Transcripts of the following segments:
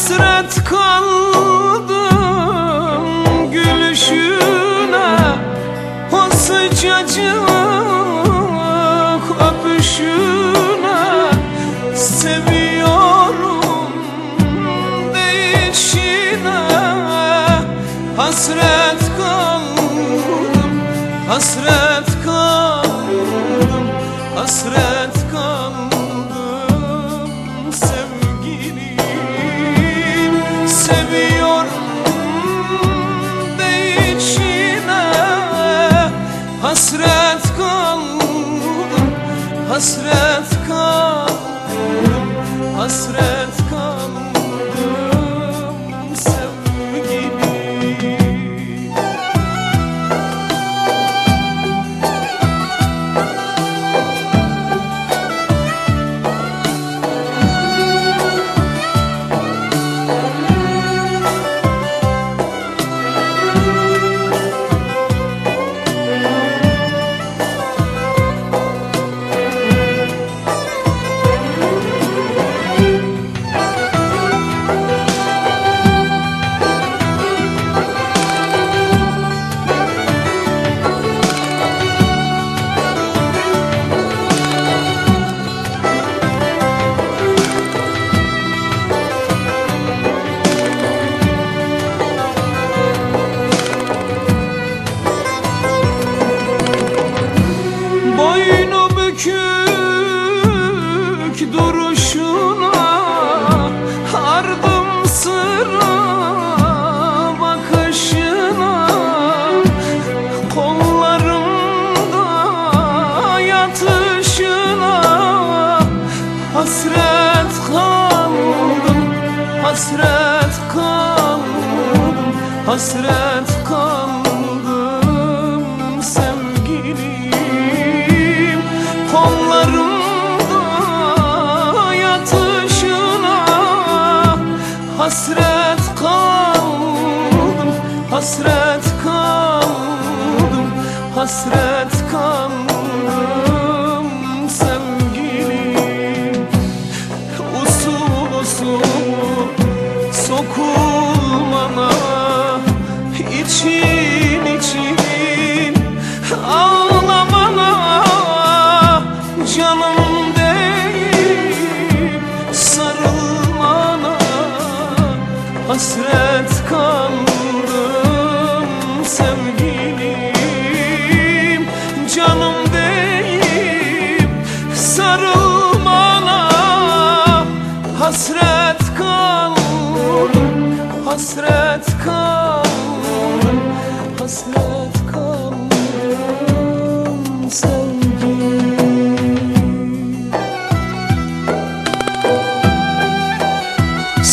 hasret kaldım gülüşüne. O sıcacık öpüşüne. Seviyorum değişine. Hasret kaldım, hasret kaldım, hasret Hasret bükük duruşuna Ardım sıra bakışına Kollarımda yatışına Hasret kaldım, hasret kaldım Hasret Hasret kaldım, hasret kaldım Hasret Hasret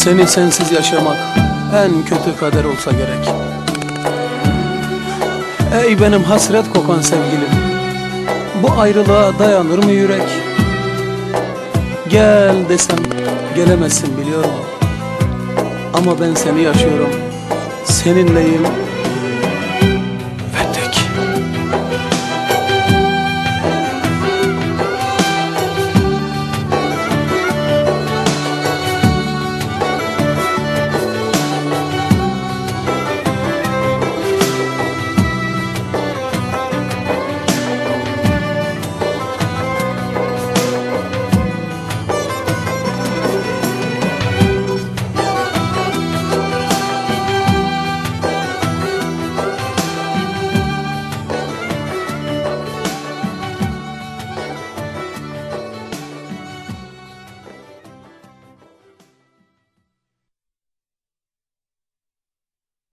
Seni sensiz yaşamak en kötü kader olsa gerek. Ey benim hasret kokan sevgilim, bu ayrılığa dayanır mı yürek? Gel desem gelemezsin biliyorum. Ama ben seni yaşıyorum, seninleyim,